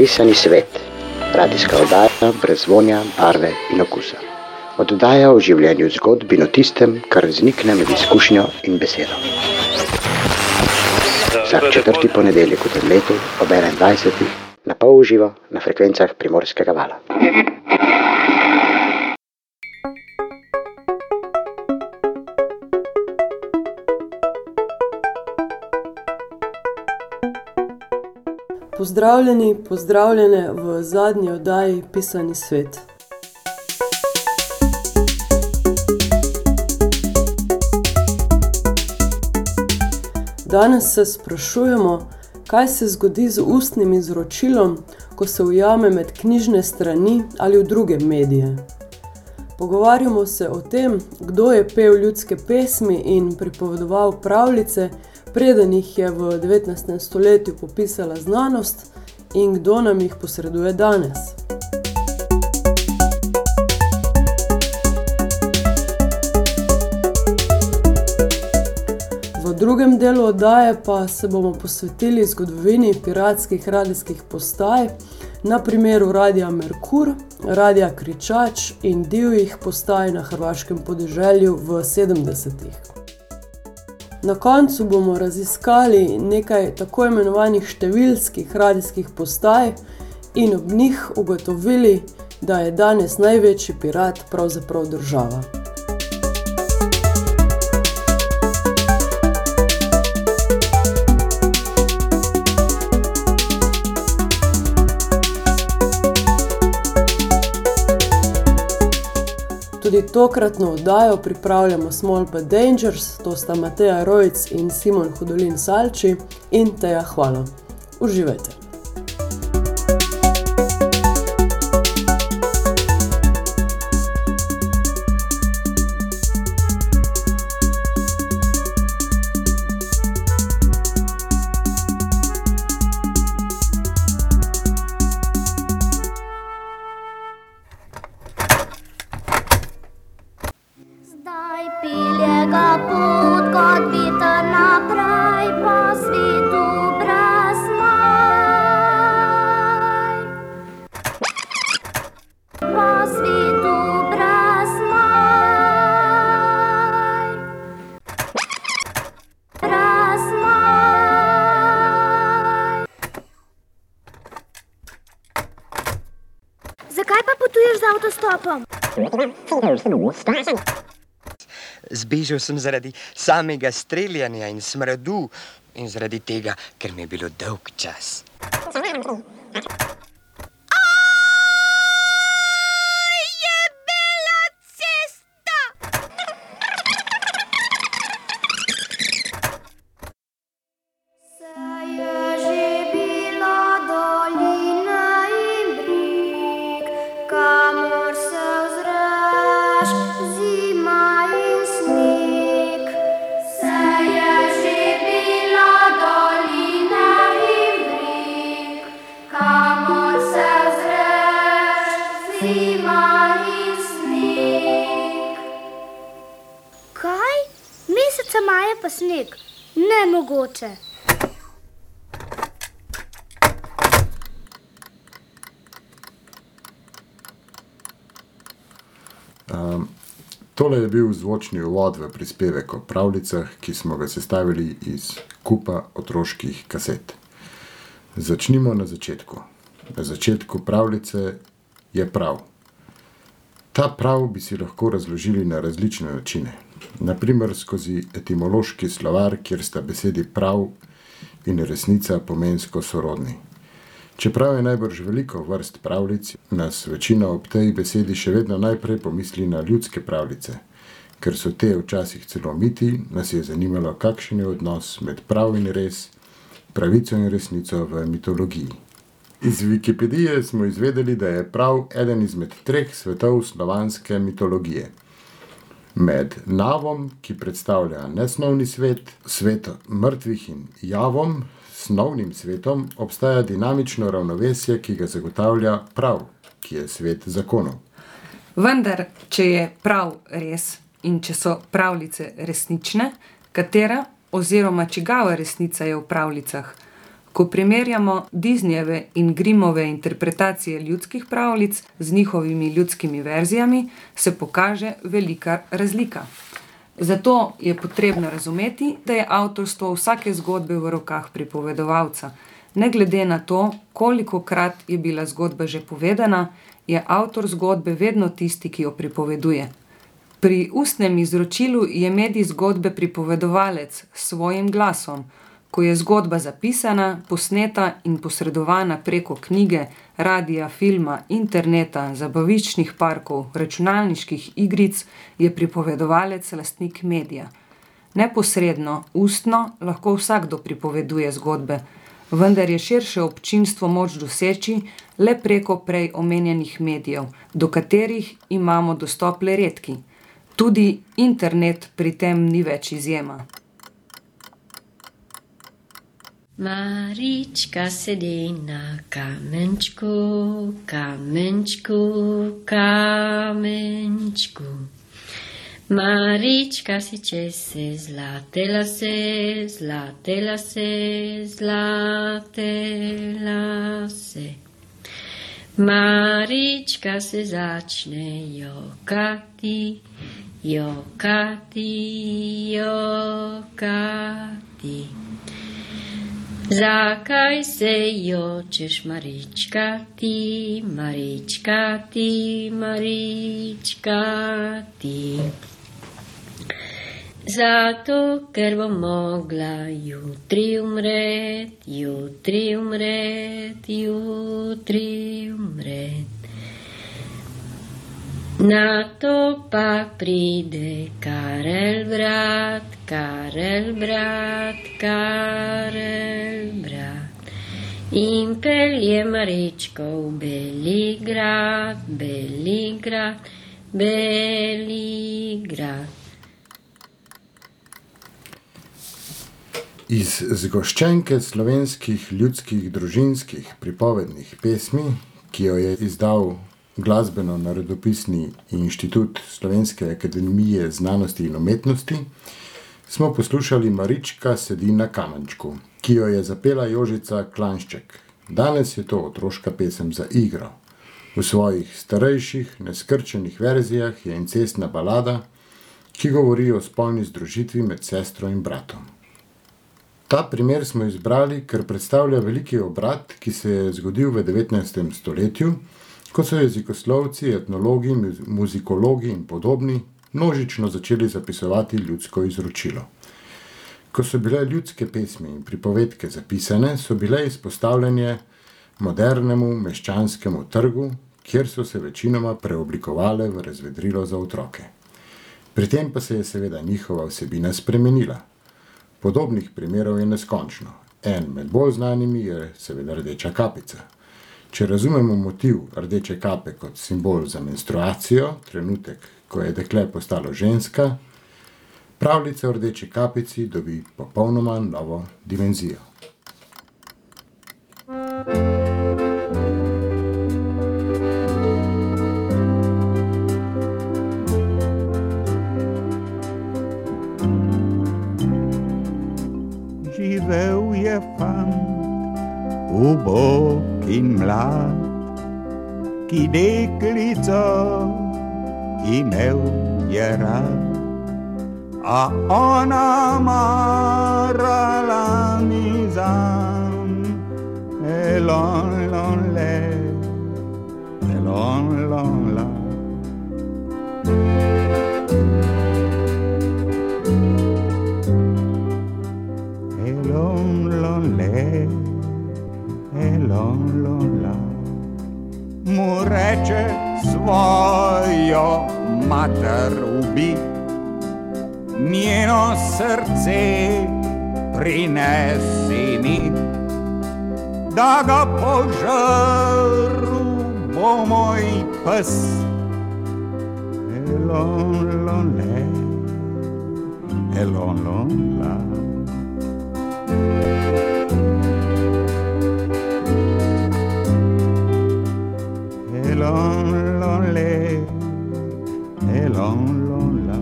Pisani svet, radijska oddaja brez vonja, barve in okusa. Oddaja o življenju zgodb in o tistem, kar vznikne med izkušnjo in besedo. Vsak četrti ponedeljek v tem letu ob 21. na pol uživo na frekvencah primorskega vala. Pozdravljeni, pozdravljene v zadnji oddaji Pisani svet. Danes se sprašujemo, kaj se zgodi z ustnim izročilom, ko se ujame med knjižne strani ali v druge medije. Pogovarjamo se o tem, kdo je pel ljudske pesmi in pripovedoval pravljice, preden jih je v 19. stoletju popisala znanost, in kdo nam jih posreduje danes. V drugem delu oddaje pa se bomo posvetili zgodovini piratskih radijskih postaj, na primeru Radia Merkur, Radia Kričač in divjih postaj na hrvaškem podeželju v 70-ih. Na koncu bomo raziskali nekaj tako imenovanih številskih radijskih postaj in ob njih ugotovili, da je danes največji pirat pravzaprav država. Tudi tokratno oddajo pripravljamo Small but Dangerous, to sta Mateja Rojc in Simon Hudolin Salči in Teja Hvala. Uživajte! Zbežal sem zaradi samega streljanja in smradu, in zaradi tega, ker mi je bilo dolg čas. Se Um, tole je bil zvočni uvod v prispevek o pravljicah, ki smo ga sestavili iz kupa otroških kaset. Začnimo na začetku. Na začetku pravljice je prav. Ta prav bi si lahko razložili na različne načine. Naprimer skozi etimološki slovar, kjer sta besedi prav in resnica pomensko sorodni. Čeprav je najbrž veliko vrst pravljic, nas večina ob tej besedi še vedno najprej pomisli na ljudske pravljice. Ker so te včasih celo miti, nas je zanimalo, kakšen je odnos med prav in res, pravico in resnico v mitologiji. Iz Wikipedije smo izvedeli, da je prav eden izmed treh svetov slovanske mitologije. Med Navom, ki predstavlja nesnovni svet, svet mrtvih in javom, snovnim svetom, obstaja dinamično ravnovesje, ki ga zagotavlja prav, ki je svet zakonov. Vendar, če je prav res in če so pravljice resnične, katera oziroma čigava resnica je v pravljicah? Ko primerjamo Disneyjeve in Grimmove interpretacije ljudskih pravljic z njihovimi ljudskimi verzijami, se pokaže velika razlika. Zato je potrebno razumeti, da je avtorstvo vsake zgodbe v rokah pripovedovalca. Ne glede na to, kolikokrat je bila zgodba že povedana, je avtor zgodbe vedno tisti, ki jo pripoveduje. Pri ustnem izročilu je medij zgodbe pripovedovalec s svojim glasom. Ko je zgodba zapisana, posneta in posredovana preko knjige, radia, filma, interneta, zabaviščnih parkov, računalniških igric, je pripovedovalec lastnik medija. Neposredno, ustno lahko vsakdo pripoveduje zgodbe, vendar je širše občinstvo moč doseči le preko prej omenjenih medijev, do katerih imamo dostop le redki. Tudi internet pri tem ni več izjema. Marička sedi na kamenčku, kamenčku, kamenčku. Marička si čese zlate lase, zlate lase, zlate lase. Marička se začne jokati, jokati, jokati. Zakaj se jočeš, Marička ti, Marička ti, Marička ti? Zato, ker bom mogla jutri umret, jutri umret, jutri umret. Na to pa pride Karel brat, Karel brat, Karel brat. In pelje Maričko v Beligrad, Beligrad, Beligrad. Iz zgoščenke slovenskih ljudskih družinskih pripovednih pesmi, ki jo je izdal Glasbeno-narodopisni inštitut Slovenske akademije znanosti in umetnosti, smo poslušali Marička sedi na kamenčku, ki jo je zapela Jožica Klanšček. Danes je to otroška pesem za igro. V svojih starejših, neskrčenih verzijah je incestna balada, ki govori o spolni združitvi med sestro in bratom. Ta primer smo izbrali, ker predstavlja veliki obrat, ki se je zgodil v devetnajstem stoletju, ko so jezikoslovci, etnologi, muzikologi in podobni množično začeli zapisovati ljudsko izročilo. Ko so bile ljudske pesmi in pripovedke zapisane, so bile izpostavljene modernemu meščanskemu trgu, kjer so se večinoma preoblikovale v razvedrilo za otroke. Pri tem pa se je seveda njihova vsebina spremenila. Podobnih primerov je neskončno. En med bolj znanimi je seveda rdeča kapica. Če razumemo motiv rdeče kape kot simbol za menstruacijo, trenutek, ko je dekle postalo ženska, pravljica o rdeči kapici dobi popolnoma novo dimenzijo. Živel je fant, ubog in mlad, ki deklico imel je rad. A ona marala ni zanj, elon, lon, le, elon, lon, la. Reče svojo mater ubi, njeno srce prinesi mi, da ga požrl bo moj pes. Elon, lon, le, elon, lon, la. Elon, lon, le, elon, lon, la.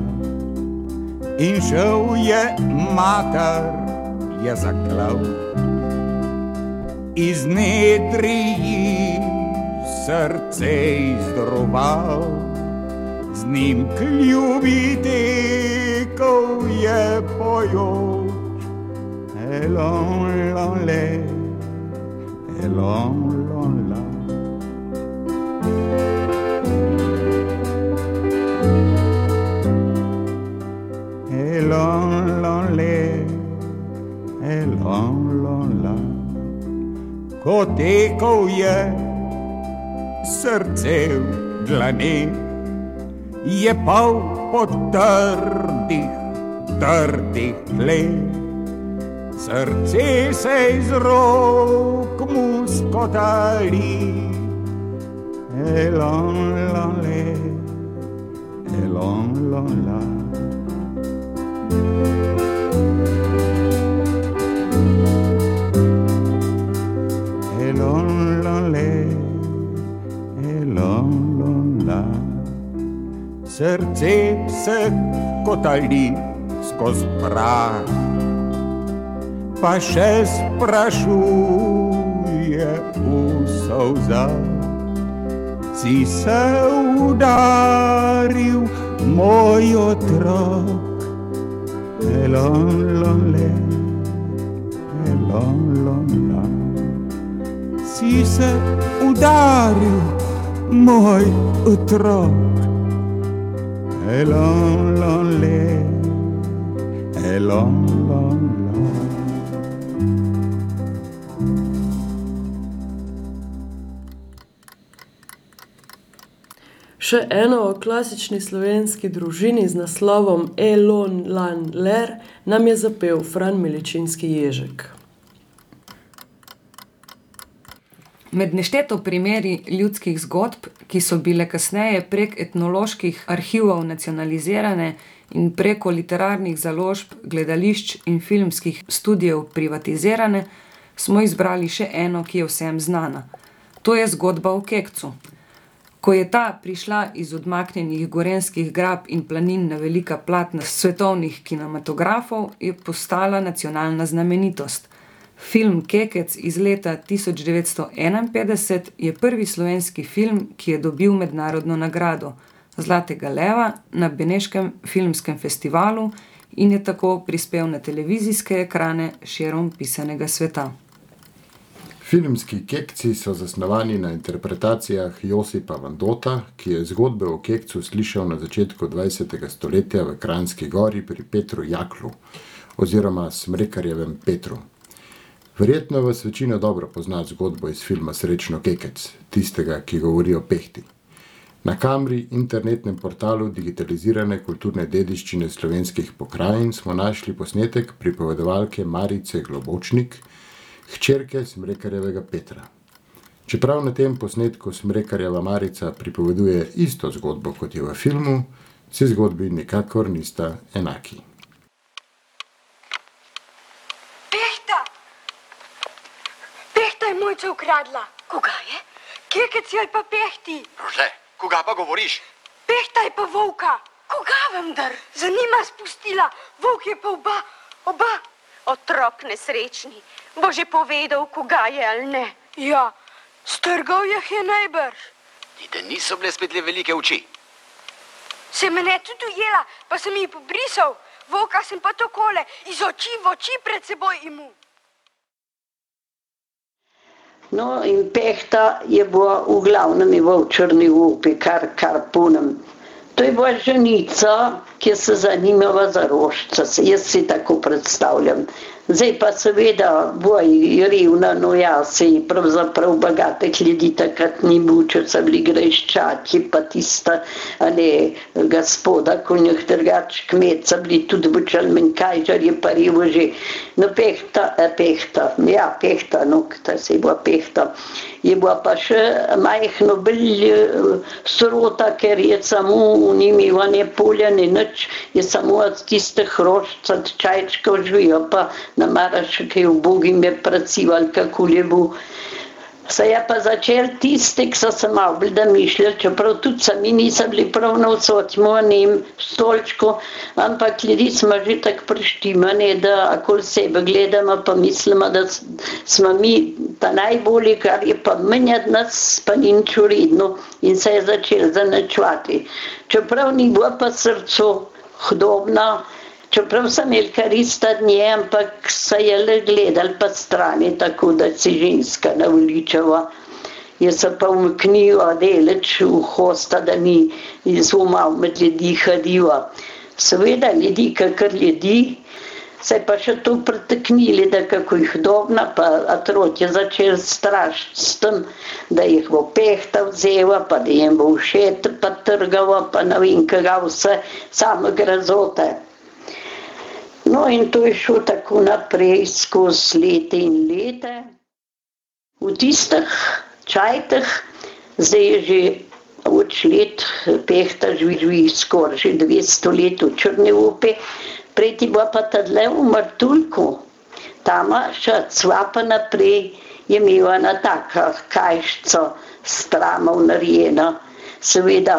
In šel je mater, je zaklal. iz nedriji srce izdroval, z njim kljubiti, ko je pojoč. Elon, lon, le, elon, lon, la. Ko tekov je srce v dlani, je pol po trdih, trdih tleh. Srce se iz rok mu skotali, elon, lon, le, elon, lon, la. Srce se kotali skozi prah, pa še sprašuje v solzah. Si se udaril, moj otrok, elon, lon, le, elon, lon, la. Si se udaril, moj otrok, elon, lon, le, elon, lon, la. Še eno o klasični slovenski družini z naslovom Elon Lan Ler nam je zapel Fran Miličinski Ježek. Med nešteto primeri ljudskih zgodb, ki so bile kasneje prek etnoloških arhivov nacionalizirane in preko literarnih založb, gledališč in filmskih studiev privatizirane, smo izbrali še eno, ki je vsem znana. To je zgodba o Kekcu. Ko je ta prišla iz odmaknjenih gorenskih grab in planin na velika platna svetovnih kinematografov, je postala nacionalna znamenitost. Film Kekec iz leta tisoč devetsto enainpetdeset je prvi slovenski film, ki je dobil mednarodno nagrado zlatega leva na Beneškem filmskem festivalu in je tako prispel na televizijske ekrane širom pisanega sveta. Filmski kekci so zasnovani na interpretacijah Josipa Vandota, ki je zgodbe o kekcu slišal na začetku dvajsetega stoletja v Kranjski Gori pri Petru Jaklu oziroma Smrekarjevem Petru. Verjetno vas večina dobro pozna zgodbo iz filma Srečno Kekec, tistega, ki govori o pehti. Na Kamri, internetnem portalu digitalizirane kulturne dediščine slovenskih pokrajin, smo našli posnetek pripovedovalke Marice Globočnik, hčerke Smrekarjevega Petra. Čeprav na tem posnetku Smrekarjeva Marica pripoveduje isto zgodbo, kot je v filmu, si zgodbi nikakor nista enaki. Pehta! Je mojca ukradla. Koga je? Kekec je ali pa pehti. Rože, koga pa govoriš? Pehta je pa volka. Koga vendar? Za njima spustila. Volk je pa oba, oba. Otrok nesrečni. Bo že povedal, koga je ali ne. Ja, strgal jih je najbrž. Ti te niso bile spet le velike oči. Se me ne tudi ujela, pa sem jih pobrisal. Volka sem pa takole, iz oči v oči pred seboj imu. No, in pehta je bila v glavnem je bila v črni upi, kar, kar punem. To je bila ženica, ki se zanimava za rožca, se jaz si tako predstavljam. Zdaj pa seveda boj revna, no ja, se pravzaprav bogatih ljudi takrat ni bilo, če so bili greščaki, pa tista, a ne, gospoda, ko njih drugač kmet, so bili tudi bučal menkajžarji, pa revoži. No, pehta, eh, pehta, ja, pehta, no, ta se je bila pehta. Je bila pa še majhno bolj eh, srota, ker je samo ni imela ne polja, ne nič, je samo od tistih rožca, čajčkov živijo, pa na je v Bogi me pracival, kako je bil. Se je pa začel tisti, ki so se malo bolj domišljali, čeprav tudi sami niso bili prav na vsotmu, njim stolčku, ampak ljudi smo že tako prištimani, da okoli sebe gledamo, pa mislimo, da smo mi ta najbolji, kar je pa manj od nas, pa ni nič uredno in se je začel zanačvati. Čeprav ni bilo pa srcu hudobno, Čeprav sem imel karista dnje, ampak se je le gledal po strani, tako da si ženska navličava. Jaz se pa umknila deleč v hosta, da ni izumal med ljudi hodiva. Seveda ljudi, kakor ljudi, se pa še to preteknili, da kako jih dobna, pa atrot je začel strašiti s tem, da jih bo pehta vzela, pa da jim bo všet pa trgava, pa ne vem, kaj vse, same grazote. No in to je šlo tako naprej skozi leta in leta. V tistih čajtih, zdaj je že več let, pehta živi, živi skoraj že 200 let v Črni upi, prej ti bo pa tadle v Martulku. Tama še cvapa naprej je imela ena taka kajšča stramov narejena, seveda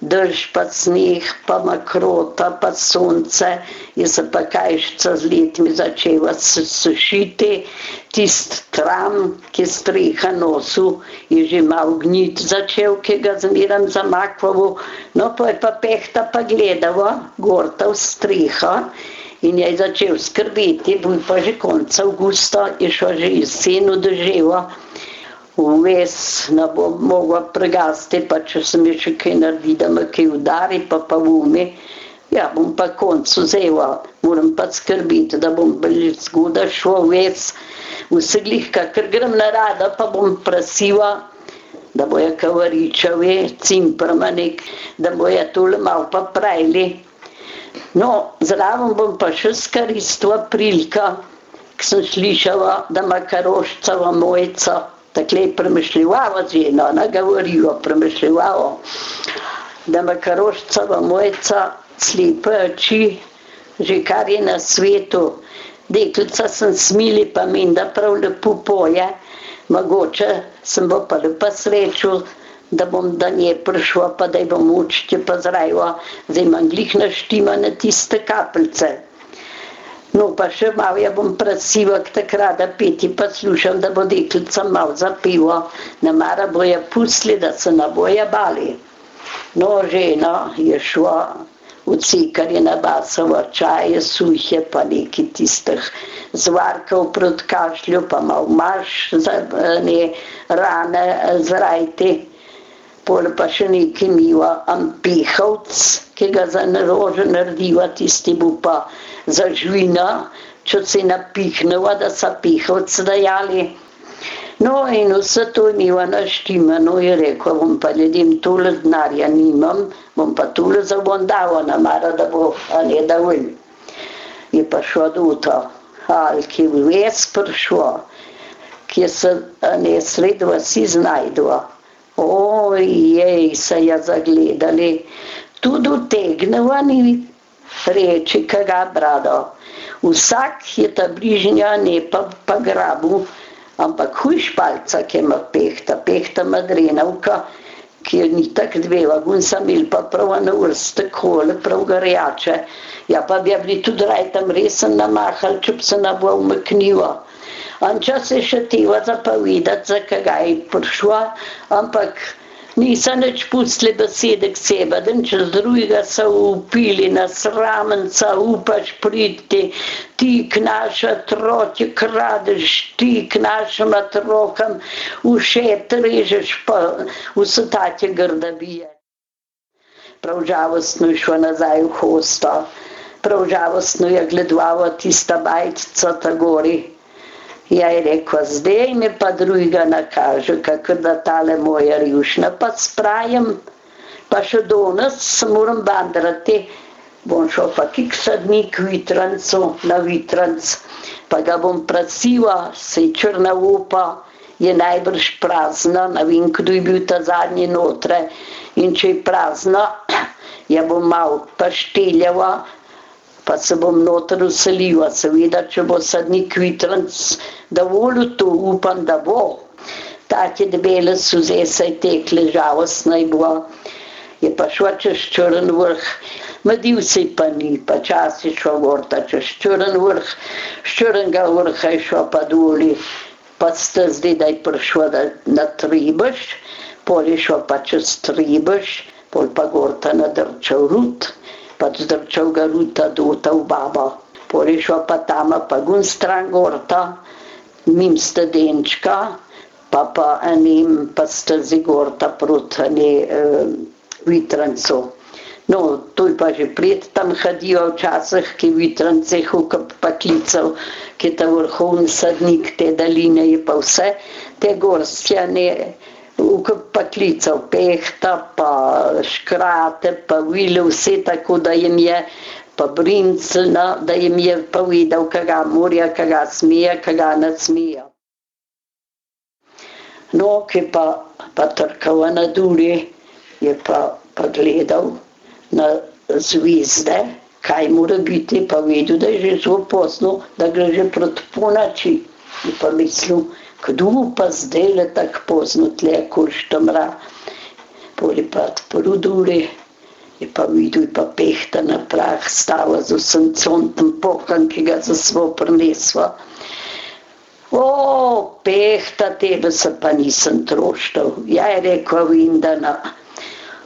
dež pa sneh, pa makrota, pa sonce, je se pa kajšča z letmi začela sušiti, tist tram, ki streha nosu, je že mal gnit začel, ki ga zmeram zamakvalo, no pa je pa pehta pa gledala, gorta v streha, in je začel skrbeti, bil pa že konec avgusta, je šla že jesen doževa, vmes ne bo mogla pregasti, pa če sem je še kaj naredi, da me kaj udari, pa pa vumi. Ja, bom pa koncu vzela, moram pa skrbeti, da bom bolj zgodaj šla vmes, vse glihka, ker grem na rada, pa bom prasiva, da bojo kavaričevi, cimprmanik, da bojo tole malo pa pravili. No, zraven bom pa še skaristva prilika, ki sem slišala, da ima karoščava mojca, takle je premišljava žena, ona govorijo, premišljava, da ima karoščava mojca slepe oči, že kar je na svetu. Deklica sem smili, pa meni, da prav lepo poje, mogoče sem bo pa lepa srečo, da bom do nje prišla, pa da ji bom učiti pa zdaj imam glih naštimane tiste kapljice. No, pa še malo ja bom prasiva takrat, da peti pa slušam, da bo deklica malo zapila, ne mara bojo pustili, da se ne bojo bali. No, žena je šla v cikarje na basovo čaje, suhe, pa neki tistih zvarkov proti kašlju, pa malo maš za ne rane zrajti. Pol pa še neki miva ampihovc, ki ga za narože narediva, tisti bo pa za žvina, če se napihneva, da so pihovc dajali. No in vse to je miva naštimano, je rekel, bom pa ljudem tole denarja nimam, bom pa tole za bom dala, namara, da bo, a ne da ven. Je pa šla do to, ali ki je ves prišla, ki se ne sred vasi znajdva. Ojej, se je zagledali. Tudi utegneva ni reči, kaga brado. Vsak je ta bližnja ne pa, pa grabu, ampak huj špalca, ki ima pehta, pehta madrenovka, ki je ni tako dveva, gun sem imel pa prav na vrste kole, prav garjače. Ja, pa bi ja bili tudi raj tam resen namahali, če bi se ne bo umaknila. Anča se še teva za kaj je prišla, ampak niso nič pustili besede k sebi, da čez drugega so upili na sramenca, upaš priti, ti k naša trotje kradeš, ti k našim otrokom ušet režeš, pa vse take grdabije. Prav žalostno je šla nazaj v hosto, prav žalostno je gledala tista bajtica ta gori. Ja je rekel, zdaj mi pa drugega nakaže, kako da tale moja rjušna pa sprajem, pa še danes se moram bandrati, bom šel pa kiksa dni k vitrancu, na vitranc, pa ga bom prasiva, se črna upa, je najbrž prazna, ne vem, kdo je bil ta zadnji notre, in če je prazna, ja bom malo pašteljava, pa se bom noter uselila, seveda, če bo sadnik vitranc, da volil to upam, da bo. Ta take debele suze se je tekle, žalostna je bila. Je pa šla čez črn vrh, Madiv se pa ni, pa čas je šla gorta čez črn vrh, z črnega vrha je šla pa doli, pa ste zdaj, da je prišla da, na Tribež, pol je šla pa čez Tribež, pol pa gorta na Drčev rut, pa z Drčevga ruta dota v baba. Pol je šla pa tama pa gun stran gorta, mim stedenčka, pa pa enim pa stezi gorta proti ene eh, vitrancu. No, to je pa že pred tam hodijo včasih, ki vitrance hukap pa klical, ki je ta vrhovni sadnik te daline je pa vse, te gorstjane hukap pa klical, pehta pa škrate pa vile vse tako, da jim je pa brinclna, da jim je povedal, kaga morja, kaga smije, kaga ne smije. No, ki pa, pa trkava na duri, je pa, pa gledal na zvezde, kaj mora biti, pa vedel, da je že zelo pozno, da gre že proti ponoči. Je pa mislil, kdo pa zdaj le tako pozno tle, ko štamra. Poli pa odprl duri, je pa videl, je pa pehta na prah, stava z vsem contom pohan, ki ga za svo prinesla. O, pehta, tebe se pa nisem troštal. Ja, je rekla Vindana.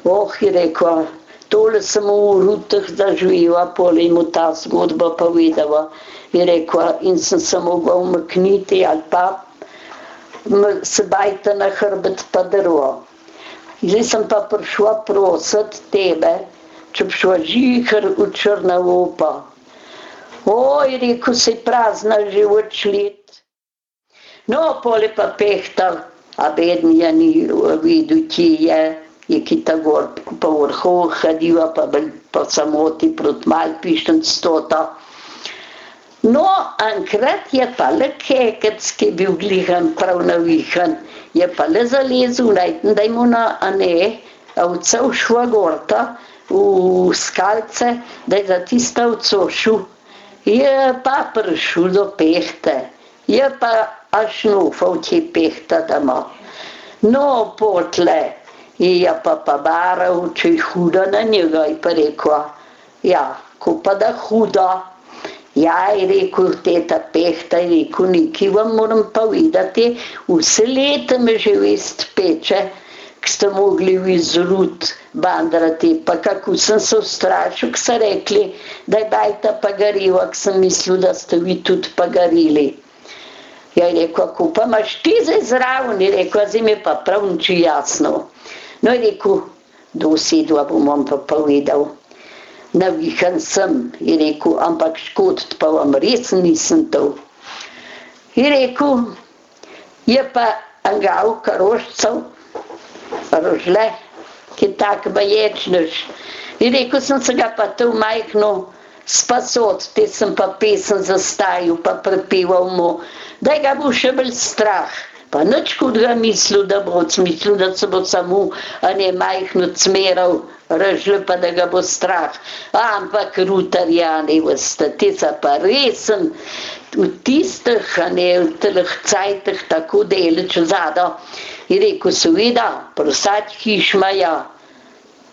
Oh, je rekla, tole sem v rutah zaživela, pole mu ta zgodba povedala. Je rekla, in sem se mogla umakniti ali pa se bajte na hrbet pa drvo. Zdaj sem pa prišla prositi tebe, če bi šla žihar v črna upa. Oj, rekel si prazna že več let. No, pole pa pehtal, a bednija ni videl, ki je, je ki ta gor po vrhu hodila, pa, pa samoti proti Malpišten stota. No, enkrat je pa le kekec, ki je bil glihan, prav navihan, je pa le zalezel, najten, da je mu na, a ne, ovca šla gorta v skalce, da je za tista ovco šel. Je pa prišel do pehte, je pa až nufal ti pehta doma. No, potle, je pa pa baral, če je huda na njega, je pa rekla, ja, ko pa da huda, Ja, je rekel, teta pehta, je rekel, nekaj vam moram povedati, vse leta me že vest peče, ki ste mogli vi zrut bandrati, pa kako sem se ustrašil, ki so rekli, da je bajta pagariva, ki sem mislil, da ste vi tudi pagarili. Ja, je rekel, ako pa imaš ti zdaj zraven, je rekel, zdaj mi pa prav niči jasno. No, je rekel, do sedva bom vam pa povedal navihan sem, je rekel, ampak škoditi pa vam res nisem to. Je rekel, je pa angal karošcev, rožle, ki tak baječnež. Je rekel, sem se ga pa to majhno spasot, te sem pa pesem zastajil, pa prepeval mu, da ga bo še bolj strah. Pa nič hudega mislil, da bo mislil, da se bo samo a ne majhno cmeral, Režle pa, da ga bo strah. Ampak rutarjani, veste, ti so pa resen v tistih, a ne v teh cajtih tako deleč zado. Je rekel, seveda, prosad hiš imajo,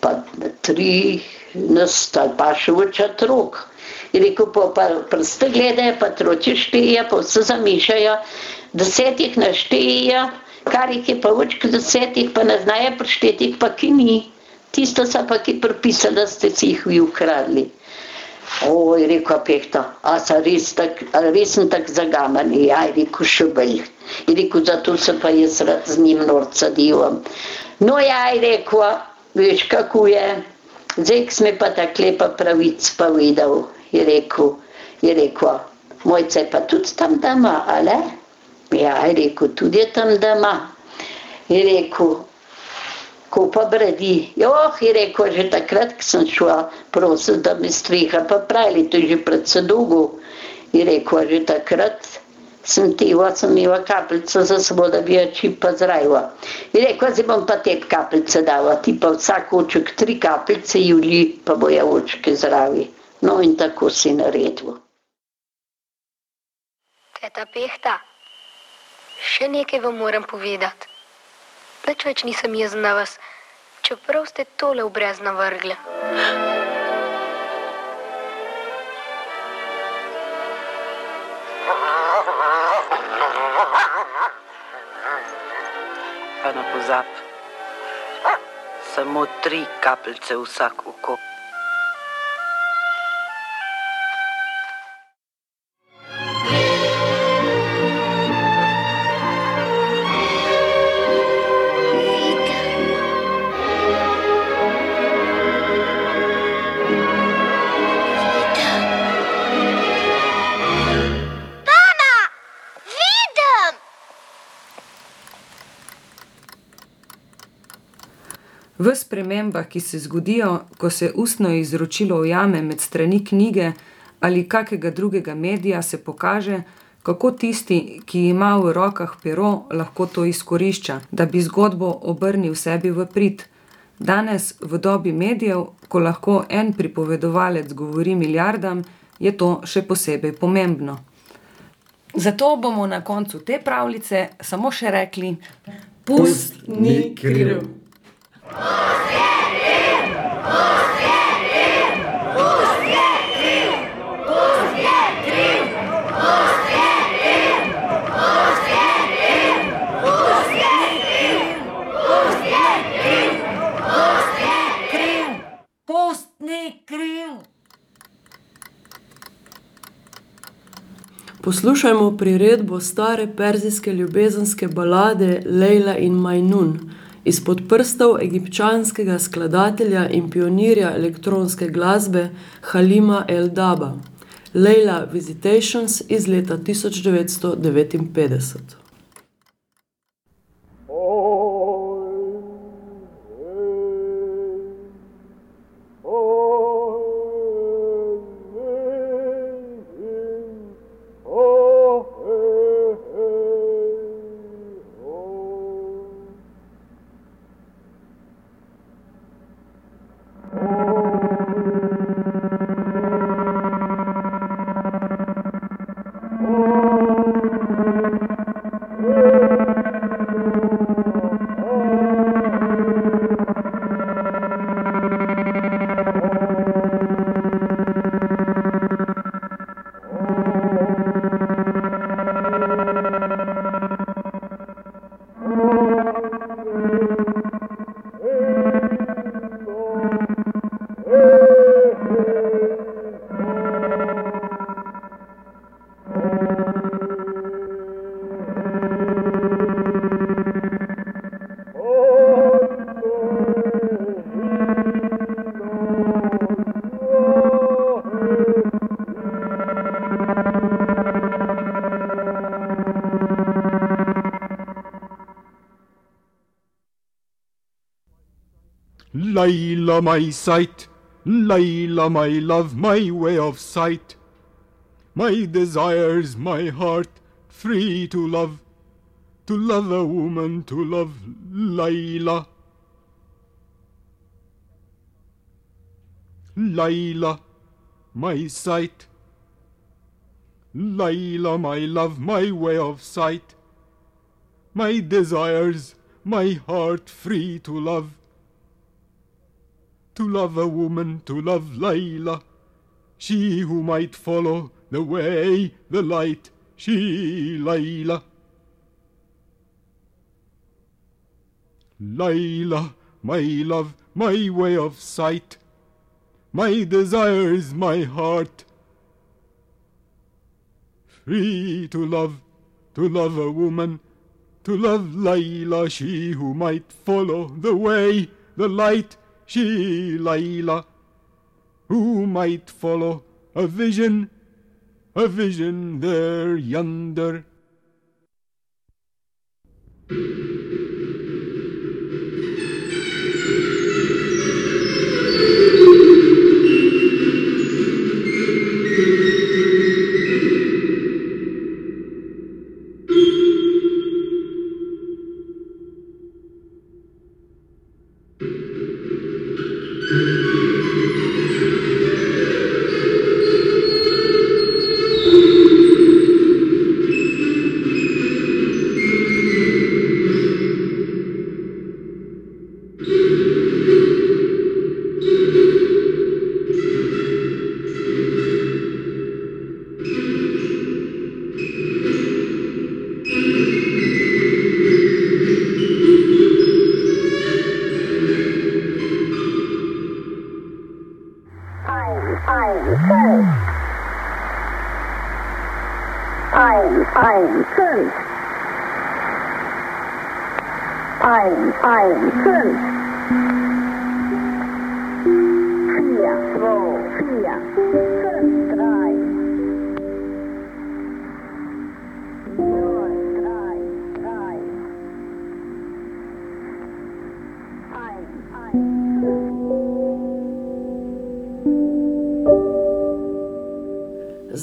pa tri nas ali pa še več otrok. Je rekel, pa, pa prste gledajo, pa troče šteje, pa vse zamišljajo, desetih naštejejo, kar jih je pa več kot desetih, pa ne znajo prištetih, pa ki ni. Tisto so pa ki pripisali, da ste si jih vi ukradli. O, je rekel Pehta, a so res tak, a res sem tak zagamani, ja, je rekel še bolj. Je rekel, zato se pa jaz rad z njim norca divam. No, ja, je rekel, veš kako je, zdaj, ki sme pa tak lepa pravic povedal, je rekel, je rekel, mojca je pa tudi tam doma, ale? Ja, je rekel, tudi je tam doma. Je rekel, ko pa bredi. Joh, je rekel, že takrat, ko sem šla prosil, da mi streha popravili, to je že predvsej dolgo. Je rekel, že takrat sem teva, sem imela kapljico za sabo, da bi jo čipa zrajla. Je rekel, zdaj bom pa te kapljice dala, ti pa vsak oček tri kapljice juli, pa bojo očke zravi. No in tako si naredil. Teta Pehta, še nekaj vam moram povedati. Nič več nisem jezen na vas, čeprav ste tole v brez navrgli. Pa ne pozab. Samo tri kapljice vsak oko. Mama, spremembah, ki se zgodijo, ko se ustno izročilo ujame med strani knjige ali kakega drugega medija, se pokaže, kako tisti, ki ima v rokah pero, lahko to izkorišča, da bi zgodbo obrnil sebi v prid. Danes, v dobi medijev, ko lahko en pripovedovalec govori milijardam, je to še posebej pomembno. Zato bomo na koncu te pravljice samo še rekli: Pust ni kriv. Poslušajmo priredbo stare perzijske ljubezenske balade Lejla in Majnun izpod prstov egipčanskega skladatelja in pionirja elektronske glasbe Halima El Daba. Lejla Visitations iz leta 1959. Layla, my sight, Layla, my love, my way of sight, my desires, my heart, free to love, to love a woman, to love Layla. Layla, my sight, Layla, my love, my way of sight, my desires, my heart, free to love to love a woman, to love Layla, she who might follow the way, the light, she Layla. Layla, my love, my way of sight, my desires, my heart, free to love, to love a woman, to love Layla, she who might follow the way, the light, she Layla, who might follow a vision, a vision there yonder. i'm i'm Ein, ein, fünf. Ein, ein, fünf.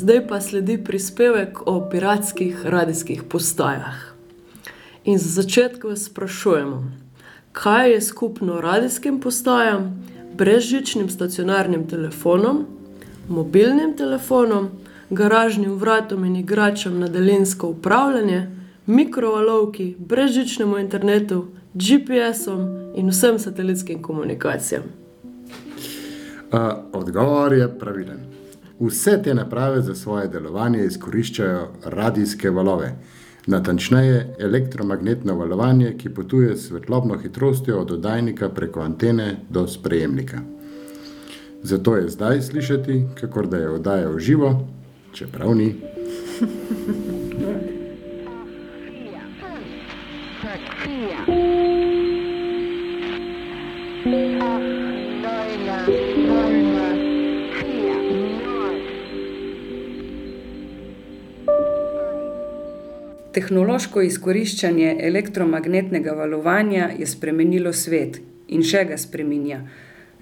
Zdaj pa sledi prispevek o piratskih radijskih postajah. In za začetek vas sprašujemo, kaj je skupno radijskim postajam, brezžičnim stacionarnim telefonom, mobilnim telefonom, garažnim vratom in igračam na daljinsko upravljanje, mikrovalovki, brezžičnemu internetu, GPS-om in vsem satelitskim komunikacijam. Uh, odgovor je pravilen. Vse te naprave za svoje delovanje izkoriščajo radijske valove, natančneje elektromagnetno valovanje, ki potuje s svetlobno hitrostjo od oddajnika preko antene do sprejemnika. Zato je zdaj slišati, kakor da je oddaja v živo, čeprav ni. Tehnološko izkoriščanje elektromagnetnega valovanja je spremenilo svet in še ga spreminja.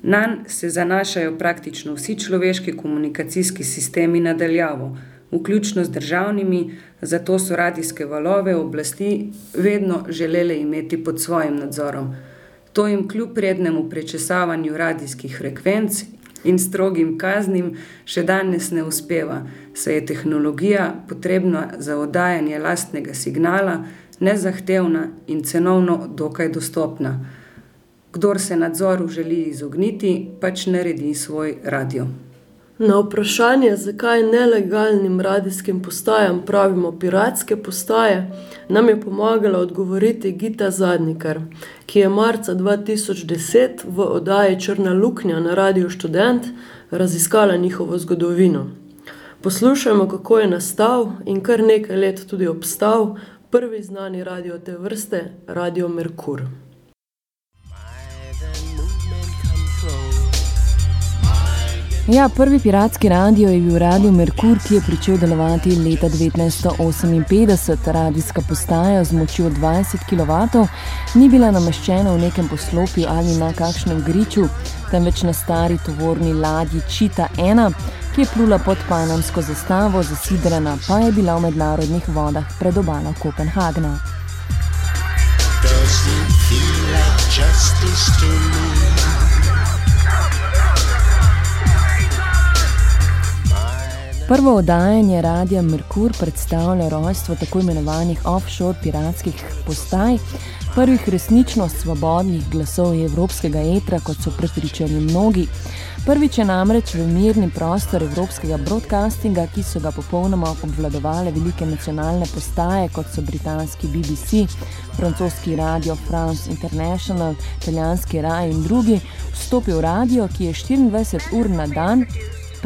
Nanj se zanašajo praktično vsi človeški komunikacijski sistemi nadaljavo, vključno z državnimi, zato so radijske valove oblasti vedno želele imeti pod svojim nadzorom. To jim kljub rednemu prečesavanju radijskih frekvenc in strogim kaznim še danes ne uspeva, saj je tehnologija, potrebna za oddajanje lastnega signala, nezahtevna in cenovno dokaj dostopna. Kdor se nadzoru želi izogniti, pač naredi svoj radio. Na vprašanje, zakaj nelegalnim radijskim postajam pravimo piratske postaje, nam je pomagala odgovoriti Gita Zadnikar, ki je marca dva tisoč deset v oddaji Črna luknja na Radiu Študent raziskala njihovo zgodovino. Poslušajmo, kako je nastal in kar nekaj let tudi obstal prvi znani radio te vrste, Radio Merkur. Ja, prvi piratski radio je bil Radio Merkur, ki je pričel delovati leta 1958. Radijska postaja z močjo 20 kW ni bila nameščena v nekem poslopju ali na kakšnem griču, temveč na stari tovorni ladji Čita 1, ki je plula pod panamsko zastavo, zasidrana pa je bila v mednarodnih vodah pred obalo Kopenhagna. Does it feel like justice to me? Prvo oddajanje radia Merkur predstavlja rojstvo tako imenovanih offshore piratskih postaj, prvih resnično svobodnih glasov evropskega etra, kot so prepričani mnogi. Prvič je namreč v mirni prostor evropskega broadcastinga, ki so ga popolnoma obvladovale velike nacionalne postaje, kot so britanski BBC, francoski Radio France International, italijanski RAI in drugi, vstopil radio, ki je 24 ur na dan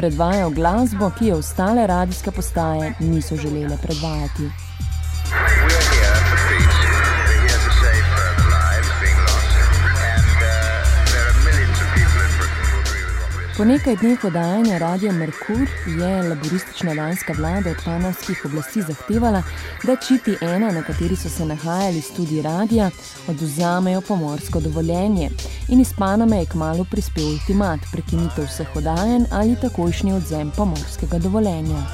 predvajal glasbo, ki je ostale radijske postaje niso želele predvajati. Po nekaj dneh oddajanja Radia Merkur je laboristična danska vlada od panamskih oblasti zahtevala, da čiti ena, na kateri so se nahajali studi radia, oduzamejo pomorsko dovoljenje. In iz Paname je kmalo prispel ultimat, prekinitev vseh oddajanj ali takojšnji odzem pomorskega dovoljenja.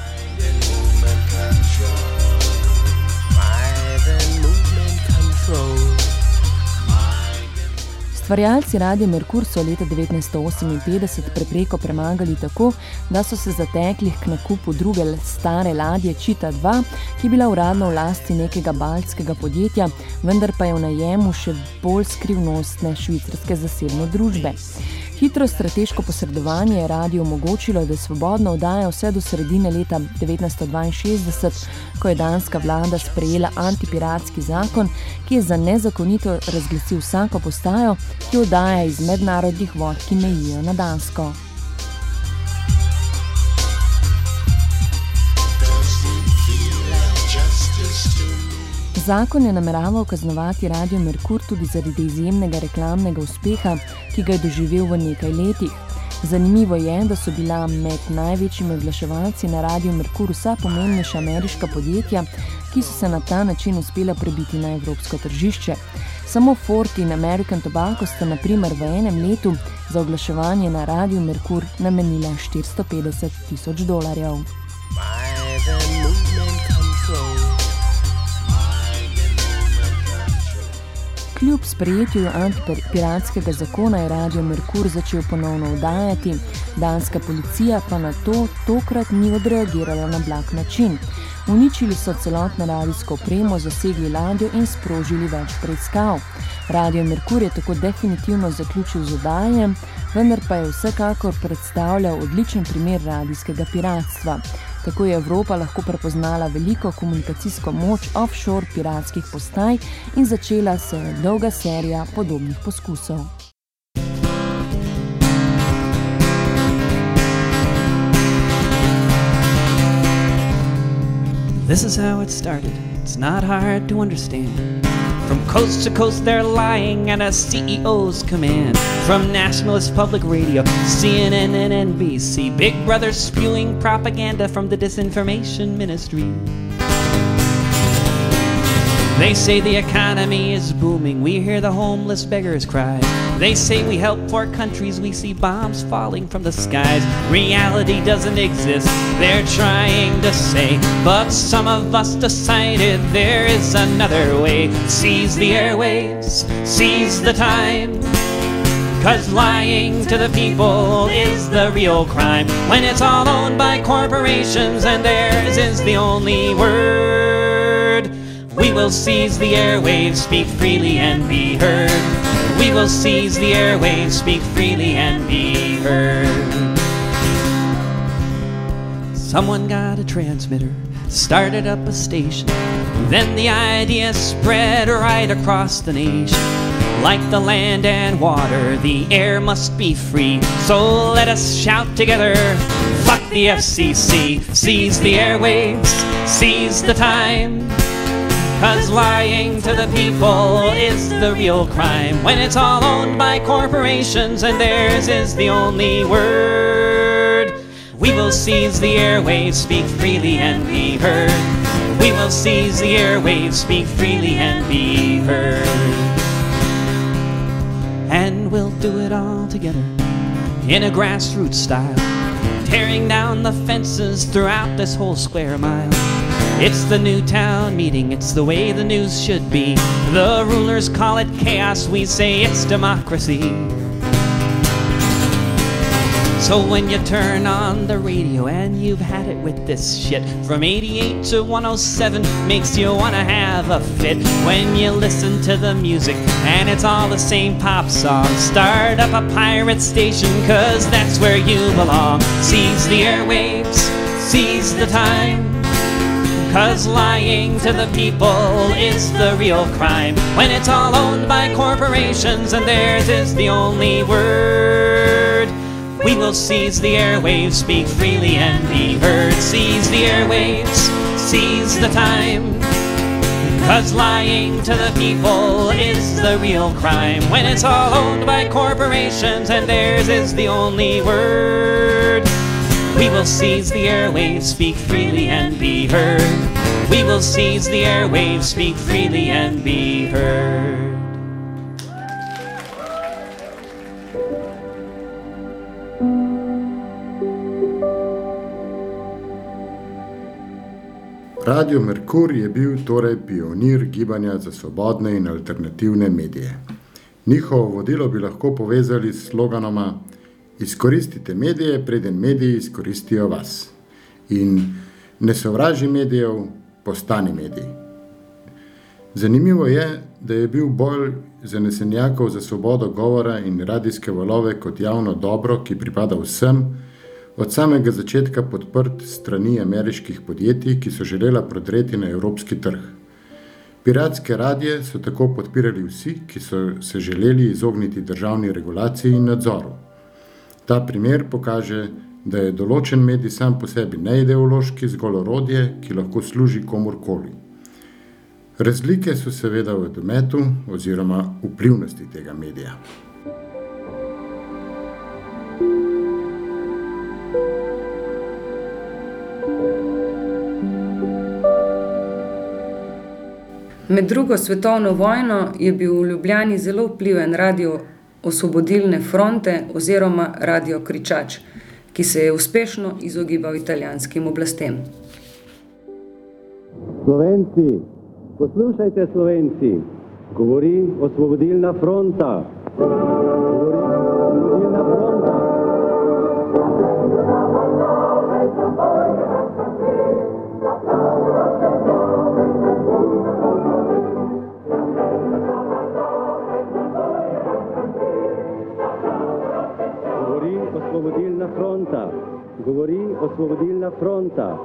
Stvarjalci Radia Merkur so leta 1958 prepreko premagali tako, da so se zatekli k nakupu druge stare ladje Čita 2, ki je bila uradno v lasti nekega baltskega podjetja, vendar pa je v najemu še bolj skrivnostne švicarske zasebne družbe. Hitro strateško posredovanje je radio omogočilo, da je svobodno oddaja vse do sredine leta 1962, ko je danska vlada sprejela antipiratski zakon, ki je za nezakonito razglasil vsako postajo, ki oddaja iz mednarodnih vod, ki mejijo na Dansko. Zakon je nameraval kaznovati Radio Merkur tudi zaradi izjemnega reklamnega uspeha, ki ga je doživel v nekaj letih. Zanimivo je, da so bila med največjimi oglaševalci na Radio Merkur vsa pomembnejša ameriška podjetja, ki so se na ta način uspela prebiti na evropsko tržišče. Samo Ford in American Tobacco sta na primer v enem letu za oglaševanje na Radio Merkur namenila 450 tisoč dolarjev. Kljub sprejetju antipiratskega zakona je Radio Merkur začel ponovno vdajati, danska policija pa na to tokrat ni odreagirala na blag način. Uničili so celotno radijsko opremo, zasegli ladjo in sprožili več preiskav. Radio Merkur je tako definitivno zaključil z oddajanjem, vendar pa je vsekakor predstavljal odličen primer radijskega piratstva. Tako je Evropa lahko prepoznala veliko komunikacijsko moč offshore piratskih postaj in začela se dolga serija podobnih poskusov. This is how it started. It's not hard to understand. From coast to coast, they're lying at a CEO's command. From nationalist public radio, CNN and NBC, Big Brother spewing propaganda from the disinformation ministry. They say the economy is booming. We hear the homeless beggars cry. They say we help poor countries. We see bombs falling from the skies. Reality doesn't exist. They're trying to say. But some of us decided there is another way. Seize the airwaves, seize the time. Cause lying to the people is the real crime. When it's all owned by corporations and theirs is the only word. We will seize the airwaves, speak freely and be heard. We will seize the airwaves, speak freely and be heard. Someone got a transmitter, started up a station. Then the idea spread right across the nation. Like the land and water, the air must be free. So let us shout together fuck the FCC. Seize the airwaves, seize the time. Cause lying to the people is the real crime when it's all owned by corporations and theirs is the only word. We will seize the airwaves, speak freely and be heard. We will seize the airwaves, speak freely and be heard. And we'll do it all together in a grassroots style, tearing down the fences throughout this whole square mile. It's the new town meeting, it's the way the news should be. The rulers call it chaos, we say it's democracy. So when you turn on the radio and you've had it with this shit from 88 to 107 makes you wanna have a fit when you listen to the music and it's all the same pop song. Start up a pirate station cause that's where you belong. Seize the airwaves, seize the time. Cause lying to the people is the real crime when it's all owned by corporations and theirs is the only word. We will seize the airwaves, speak freely and be heard. Seize the airwaves, seize the time. Cause lying to the people is the real crime when it's all owned by corporations and theirs is the only word. We will seize the airwaves, speak freely and be heard. We will seize the airwaves, speak freely and be heard. Radio Merkur je bil torej pionir gibanja za svobodne in alternativne medije. Njihovo vodilo bi lahko povezali s sloganoma Izkoristite medije, preden mediji izkoristijo vas. In ne sovraži medijev, postani medij. Zanimivo je, da je bil bolj zanesenjakov za svobodo govora in radijske valove kot javno dobro, ki pripada vsem, od samega začetka podprt strani ameriških podjetij, ki so želela prodreti na evropski trg. Piratske radije so tako podpirali vsi, ki so se želeli izogniti državni regulaciji in nadzoru. Ta primer pokaže, da je določen medij sam po sebi neideološki, zgolj orodje, ki lahko služi komorkoli. Razlike so seveda v dometu oziroma vplivnosti tega medija. Med drugo svetovno vojno je bil v Ljubljani zelo vpliven radio Osvobodilne fronte oziroma Radio Kričač, ki se je uspešno izogibal italijanskim oblastem. Slovenci, poslušajte Slovenci, govori Osvobodilna fronta. Govori Osvobodilna fronta. Govori Osvobodilna fronta.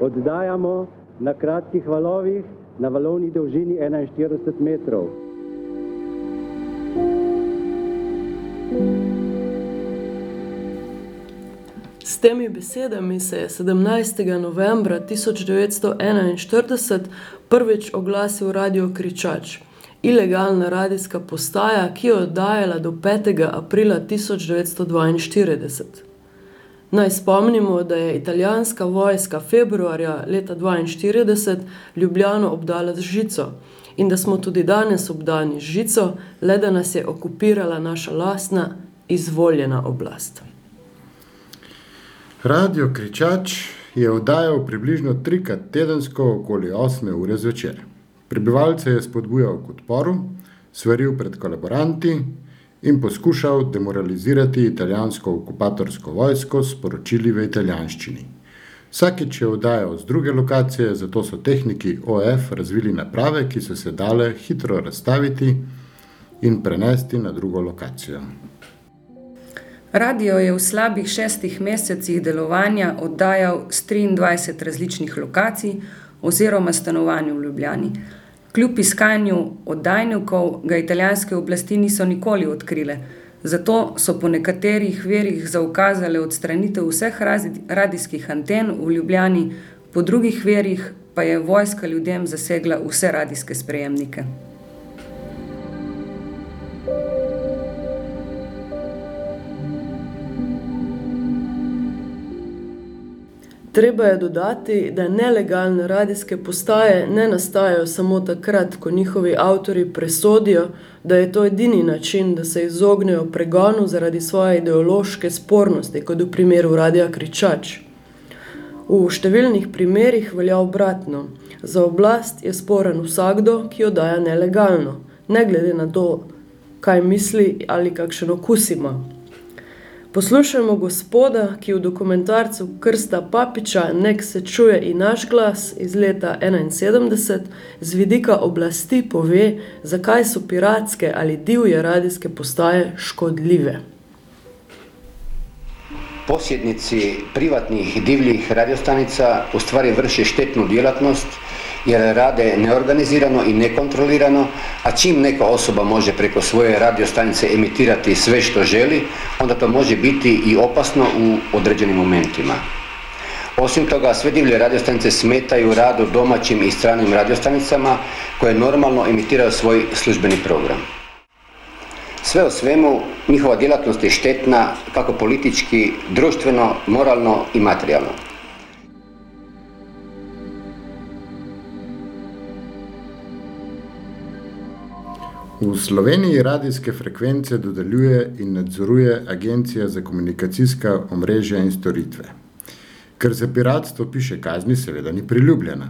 Oddajamo na kratkih valovih na valovni dolžini 41 metrov. S temi besedami se je 17. novembra 1941 prvič oglasil Radio Kričač, ilegalna radijska postaja, ki je oddajala do 5. aprila 1942. Naj spomnimo, da je italijanska vojska februarja leta 1942 Ljubljano obdala z žico in da smo tudi danes obdani z žico, le da nas je okupirala naša lastna, izvoljena oblast. Radio Kričač je oddajal približno trikrat tedensko okoli 8 ure zvečer. Prebivalce je spodbujal k odporu, svaril pred kolaboranti in poskušal demoralizirati italijansko okupatorsko vojsko s poročili v italijanščini. Vsakič je oddajal z druge lokacije, zato so tehniki OF razvili naprave, ki so se dale hitro razstaviti in prenesti na drugo lokacijo. Radio je v slabih šestih mesecih delovanja oddajal z 23 različnih lokacij oziroma stanovanj v Ljubljani. Kljub iskanju oddajnikov ga italijanske oblasti niso nikoli odkrile, zato so po nekaterih verjih zaukazale odstranitev vseh radijskih anten v Ljubljani, po drugih verjih pa je vojska ljudem zasegla vse radijske sprejemnike. Treba je dodati, da nelegalne radijske postaje ne nastajajo samo takrat, ko njihovi avtorji presodijo, da je to edini način, da se izognejo pregonu zaradi svoje ideološke spornosti, kot v primeru Radia Kričač. V številnih primerih velja obratno. Za oblast je sporen vsakdo, ki oddaja nelegalno, ne glede na to, kaj misli ali kakšen okus ima. Poslušajmo gospoda, ki v dokumentarcu Krsta Papiča Nek se čuje in naš glas iz leta 71 z vidika oblasti pove, zakaj so piratske ali divje radijske postaje škodljive. Posjednici privatnih divljih radiostanica u stvari vrše štetnu djelatnost jer rade neorganizirano i nekontrolirano, a čim neka osoba može preko svoje radiostanice emitirati sve što želi, onda to može biti i opasno u određenim momentima. Osim toga, sve divlje radiostanice smetaju radu domaćim i stranim radiostanicama koje normalno emitiraju svoj službeni program. Sve o svemu, njihova djelatnost je štetna kako politički, društveno, moralno i materijalno. V Sloveniji radijske frekvence dodeljuje in nadzoruje Agencija za komunikacijska omrežja in storitve. Ker za piratstvo piše kazni, seveda ni priljubljena.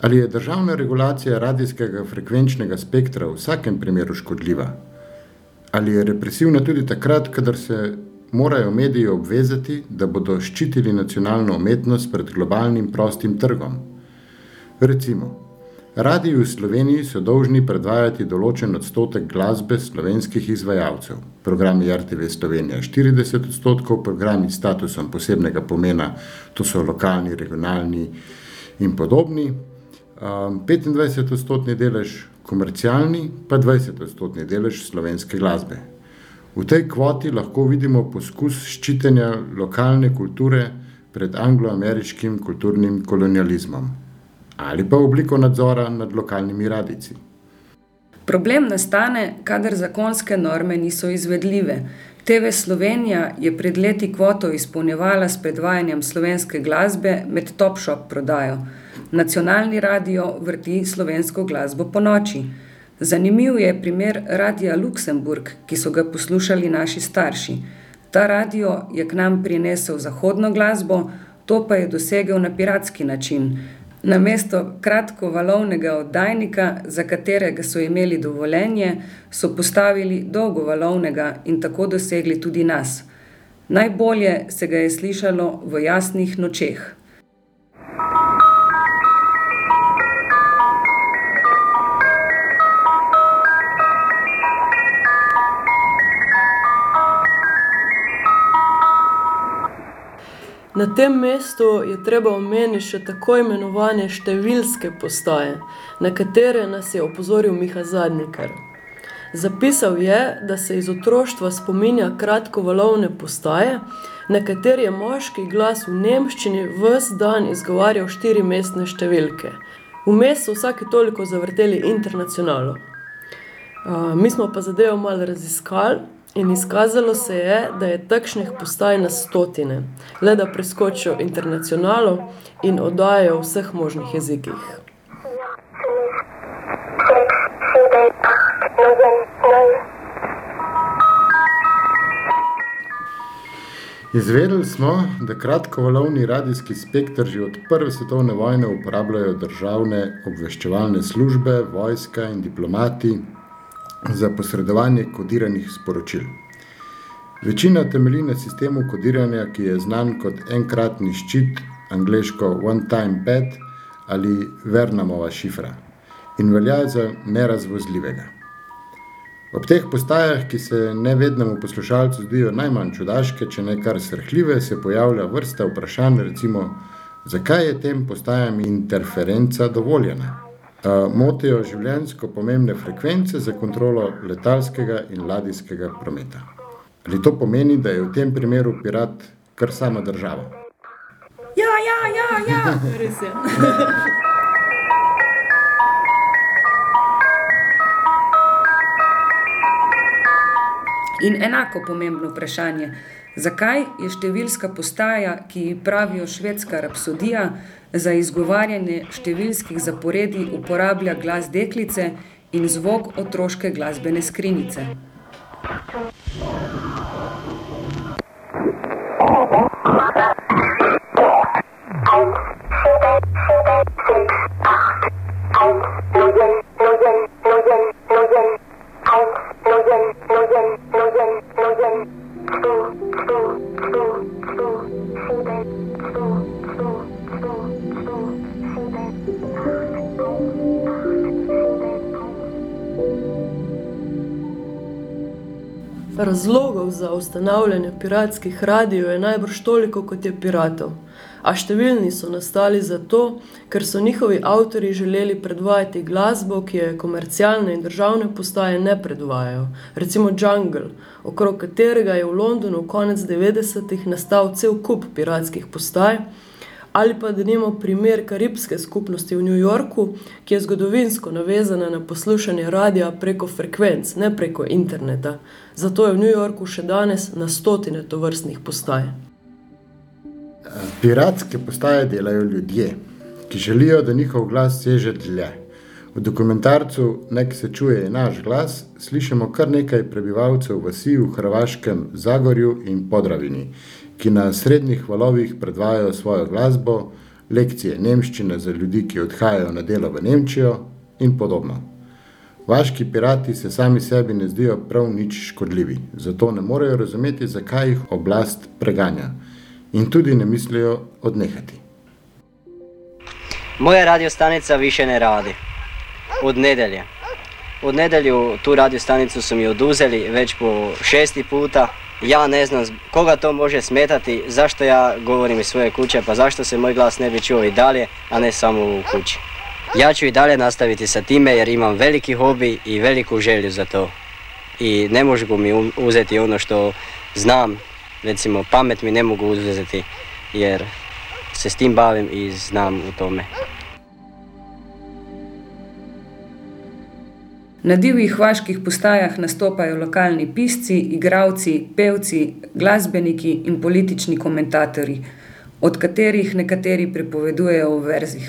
Ali je državna regulacija radijskega frekvenčnega spektra v vsakem primeru škodljiva? Ali je represivna tudi takrat, kadar se morajo mediji obvezati, da bodo ščitili nacionalno umetnost pred globalnim prostim trgom? Recimo, Radiji v Sloveniji so dolžni predvajati določen odstotek glasbe slovenskih izvajalcev. Programi RTV Slovenija 40 odstotkov, programi s statusom posebnega pomena, to so lokalni, regionalni in podobni, um, 25 odstotni delež komercialni, pa 20 odstotni delež slovenske glasbe. V tej kvoti lahko vidimo poskus ščitenja lokalne kulture pred angloameriškim kulturnim kolonializmom. Ali pa obliko nadzora nad lokalnimi radici. Problem nastane, kadar zakonske norme niso izvedljive. TV Slovenija je pred leti kvoto izpolnjevala s predvajanjem slovenske glasbe med Top Shop prodajo. Nacionalni radio vrti slovensko glasbo po noči. Zanimiv je primer Radia Luksemburg, ki so ga poslušali naši starši. Ta radio je k nam prinesel zahodno glasbo, to pa je dosegel na piratski način. Namesto kratkovalovnega oddajnika, za katerega so imeli dovoljenje, so postavili dolgovalovnega in tako dosegli tudi nas. Najbolje se ga je slišalo v jasnih nočeh. Na tem mestu je treba omeniti še tako imenovane številske postaje, na katere nas je opozoril Miha Zadnikar. Zapisal je, da se iz otroštva spominja kratkovalovne postaje, na kateri je moški glas v nemščini ves dan izgovarjal štiri mestne številke. Vmes so vsake toliko zavrteli internacionalo. mi smo pa zadevo malo raziskali in izkazalo se je, da je takšnih postaj na stotine. Le da preskočijo internacionalo in oddajajo v vseh možnih jezikih. Izvedeli smo, da kratkovalovni radijski spekter že od prve svetovne vojne uporabljajo državne obveščevalne službe, vojska in diplomati za posredovanje kodiranih sporočil. Večina temelji na sistemu kodiranja, ki je znan kot enkratni ščit, angleško one time pad ali Vernamova šifra, in velja za nerazvozljivega. Ob teh postajah, ki se nevednemu poslušalcu zdijo najmanj čudaške, če ne kar srhljive, se pojavlja vrsta vprašanj, recimo, zakaj je tem postajam interferenca dovoljena? Motijo življenjsko pomembne frekvence za kontrolo letalskega in ladijskega prometa. Ali to pomeni, da je v tem primeru pirat kar sama država? Ja, ja, ja, ja. Res je. In enako pomembno vprašanje, zakaj je številska postaja, ki ji pravijo švedska rapsodija, za izgovarjanje številskih zaporedij uporablja glas deklice in zvok otroške glasbene skrinjice. Razlogov za ustanavljanje piratskih radiev je najbrž toliko, kot je piratov. A številni so nastali zato, ker so njihovi avtorji želeli predvajati glasbo, ki je komercialne in državne postaje ne predvajajo. Recimo Jungle, okrog katerega je v Londonu konec devetdesetih nastal cel kup piratskih postaj, ali pa denimo primer karibske skupnosti v New Yorku, ki je zgodovinsko navezana na poslušanje radia preko frekvenc, ne preko interneta. Zato je v New Yorku še danes na stotine tovrstnih postaj. Piratske postaje delajo ljudje, ki želijo, da njihov glas seže dlje. V dokumentarcu Nek se čuje naš glas slišimo kar nekaj prebivalcev vasi v hrvaškem Zagorju in Podravini, ki na srednjih valovih predvajajo svojo glasbo, lekcije nemščine za ljudi, ki odhajajo na delo v Nemčijo, in podobno. Vaški pirati se sami sebi ne zdijo prav nič škodljivi, zato ne morejo razumeti, zakaj jih oblast preganja. In tudi ne mislijo odnehati. Moja radio stanica više ne radi. Od nedelje. Od nedelju tu radio stanicu su mi oduzeli već po šesti puta. Ja ne znam koga to može smetati, zašto ja govorim iz svoje kuće, pa zašto se moj glas ne bi čuo i dalje, a ne samo u kući. Ja ću i dalje nastaviti sa time jer imam veliki hobi i veliku želju za to. I ne mogu mi uzeti ono što znam, recimo pamet mi ne mogu uzeti jer se s tim bavim i znam u tome. Na divjih vaških postajah nastopajo lokalni pisci, igravci, pevci, glasbeniki in politični komentatorji, od katerih nekateri pripovedujejo v verzih.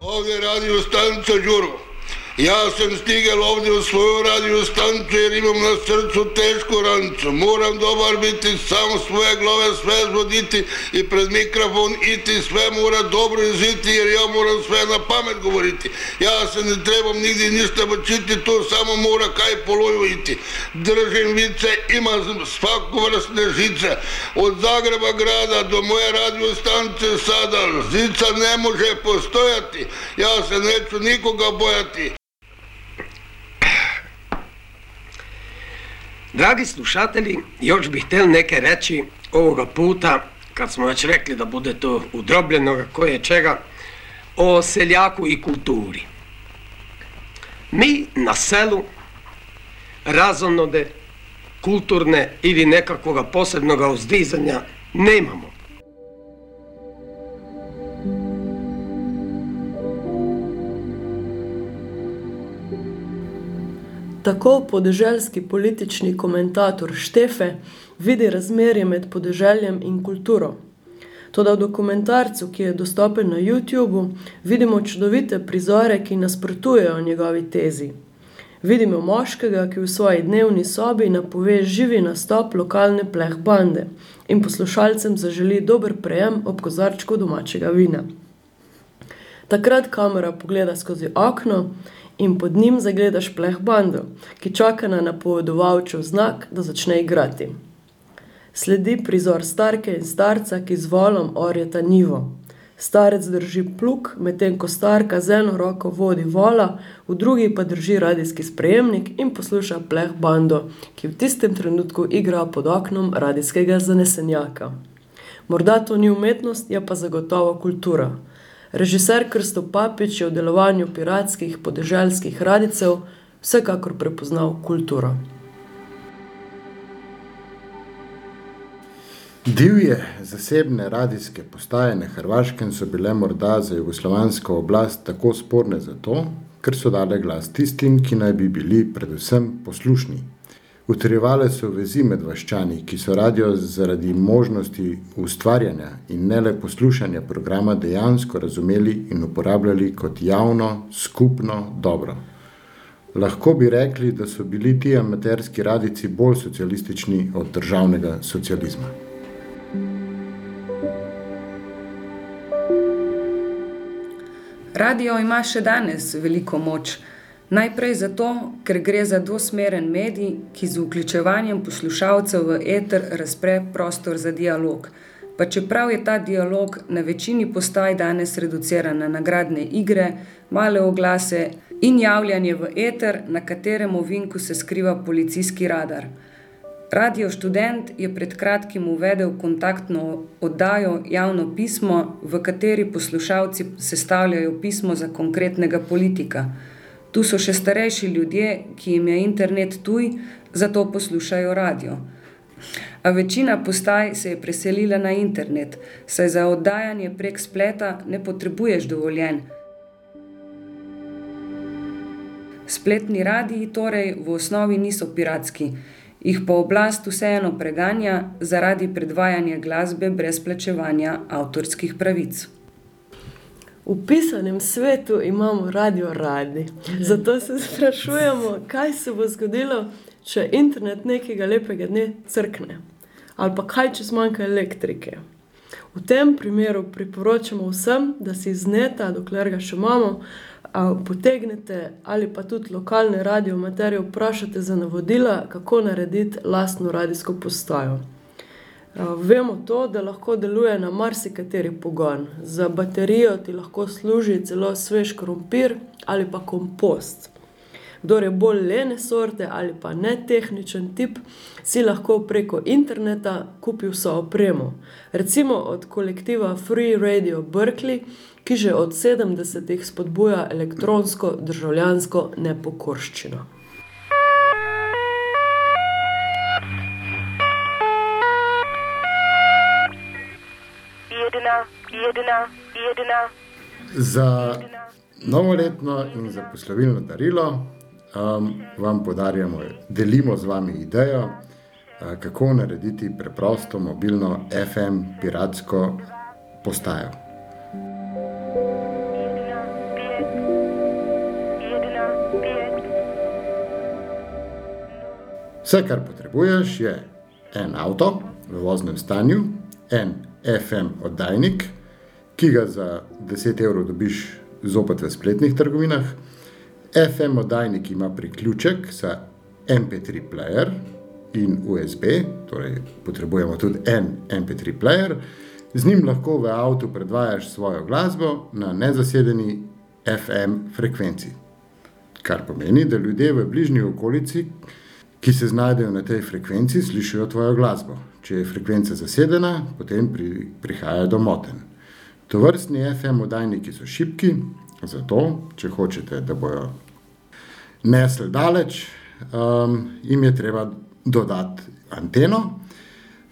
Ovdje radio stanica Đuro. Ja sam stigel ovdje u svoju radio stanicu jer imam na srcu tešku ranicu. Moram dobar biti, sam svoje glave sve zvoditi i pred mikrofon iti, sve mora dobro izviti jer ja moram sve na pamet govoriti. Ja se ne trebam nigdje ništa učiti, to samo mora kaj poloju iti. Držim vice, ima svaku vrstne žice. Od Zagreba grada do moje radio stanice sada žica ne može postojati. Ja se neću nikoga bojati. Dragi slušatelji, još bih htjel neke reći ovoga puta, kad smo već rekli da bude to udrobljeno koje čega, o seljaku i kulturi. Mi na selu razonode, kulturne ili nekakvoga posebnoga uzdizanja nemamo. Tako podeželski politični komentator Štefe vidi razmerje med podeželjem in kulturo. Toda v dokumentarcu, ki je dostopen na YouTubu, vidimo čudovite prizore, ki nasprotujejo njegovi tezi. Vidimo moškega, ki v svoji dnevni sobi napove živi nastop lokalne pleh bande in poslušalcem zaželi dober prejem ob kozarčku domačega vina. Takrat kamera pogleda skozi okno in pod njim zagledaš pleh bando, ki čaka na napovedovalčev znak, da začne igrati. Sledi prizor starke in starca, ki z volom orjeta njivo. Starec drži plug, medtem ko starka z eno roko vodi vola, v drugi pa drži radijski sprejemnik in posluša pleh bando, ki v tistem trenutku igra pod oknom radijskega zanesenjaka. Morda to ni umetnost, je pa zagotovo kultura. Režiser Krsto Papič je v delovanju piratskih podeželskih radijcev vsekakor prepoznal kulturo. Divje zasebne radijske postaje na Hrvaškem so bile morda za jugoslovansko oblast tako sporne zato, ker so dale glas tistim, ki naj bi bili predvsem poslušni. Utrjevale so vezi med vaščani, ki so radio zaradi možnosti ustvarjanja in ne le poslušanja programa dejansko razumeli in uporabljali kot javno, skupno dobro. Lahko bi rekli, da so bili ti amaterski radijci bolj socialistični od državnega socializma. Radio ima še danes veliko moč. Najprej zato, ker gre za dvosmeren medij, ki z vključevanjem poslušalcev v eter razpre prostor za dialog. Pa čeprav je ta dialog na večini postaj danes reduciran na nagradne igre, male oglase in javljanje v eter, na katerem ovinku se skriva policijski radar. Radio študent je pred kratkim uvedel kontaktno oddajo Javno pismo, v kateri poslušalci sestavljajo pismo za konkretnega politika. Tu so še starejši ljudje, ki jim je internet tuj, zato poslušajo radio. A večina postaj se je preselila na internet, saj za oddajanje prek spleta ne potrebuješ dovoljen. Spletni radiji torej v osnovi niso piratski, jih pa oblast vseeno preganja zaradi predvajanja glasbe brez plačevanja avtorskih pravic. V pisanem svetu imamo radio radi. Zato se sprašujemo, kaj se bo zgodilo, če internet nekega lepega dne crkne. Ali pa kaj, če zmanjka elektrike. V tem primeru priporočamo vsem, da si iz neta, dokler ga še imamo, potegnete ali pa tudi lokalne radioamaterje vprašate za navodila, kako narediti lastno radijsko postajo. Vemo to, da lahko deluje na marsikateri pogon. Za baterijo ti lahko služi celo svež krompir ali pa kompost. Kdor je bolj lene sorte ali pa netehničen tip, si lahko preko interneta kupi vso opremo. Recimo od kolektiva Free Radio Berkeley, ki že od sedemdesetih spodbuja elektronsko državljansko nepokorščino. Za Novoletno in za poslovilno darilo um, vam podarjamo, delimo z vami idejo, uh, kako narediti preprosto mobilno FM piratsko postajo. Vse, kar potrebuješ, je en avto v voznem stanju, en FM oddajnik, ki ga za 10 evrov dobiš zopet v spletnih trgovinah. FM oddajnik ima priključek za MP3 player in USB, torej potrebujemo tudi en MP3 player. Z njim lahko v avtu predvajaš svojo glasbo na nezasedeni FM frekvenci. Kar pomeni, da ljudje v bližnji okolici, ki se znajdejo na tej frekvenci, slišijo tvojo glasbo. Če je frekvenca zasedena, potem pri, prihaja do moten. To vrstni FM oddajniki so šipki, zato, če hočete, da bojo nesli daleč, um, jim je treba dodati anteno.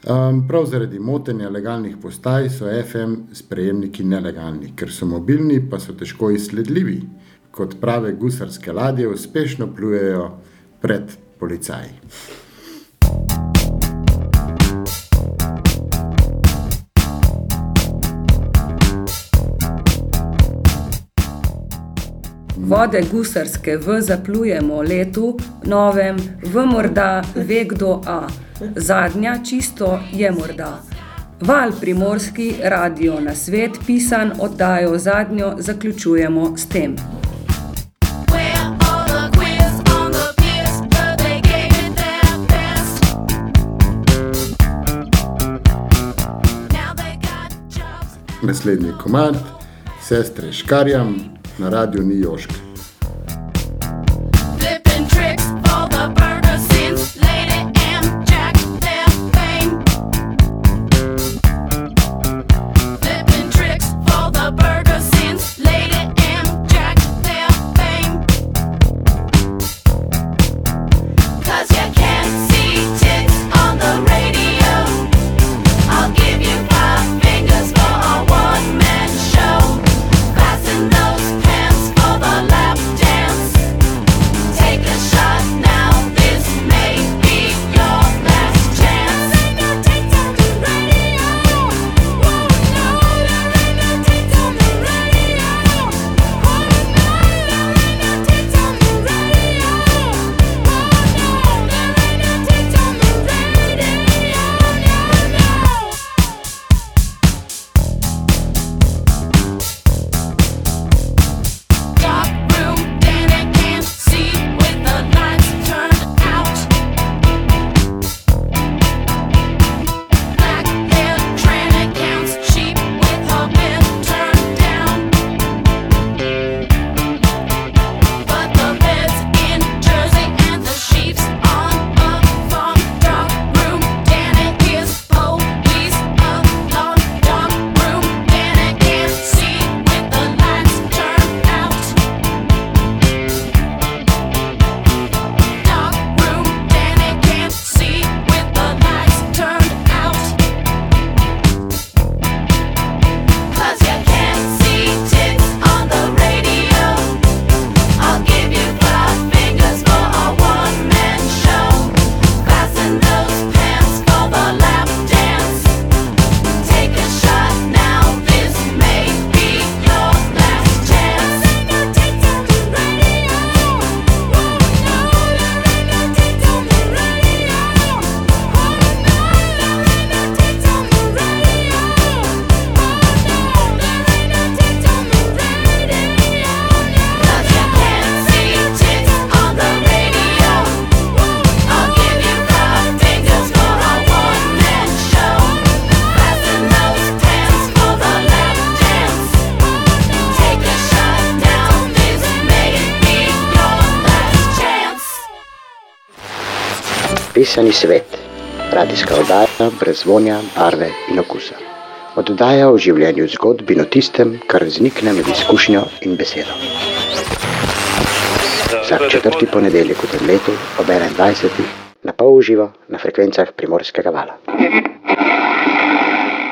Um, prav zaradi motenja legalnih postaj so FM sprejemniki nelegalni, ker so mobilni, pa so težko izsledljivi. Kot prave gusarske ladje, uspešno plujejo pred policaji. Vode gusarske v zaplujemo letu, novem, v morda ve kdo A. Zadnja čisto je morda. Val primorski, radio na svet, pisan oddajo zadnjo, zaključujemo s tem. Naslednji komad, sestre Škarjam na radiju ni Joška. Pisani svet, radijska oddaja brez vonja, barve in okusa. Oddaja o življenju zgodb in o tistem, kar vznikne med izkušnjo in besedo. Vsak četrti ponedeljek v tem letu ob 21. na pol uživo na frekvencah primorskega vala.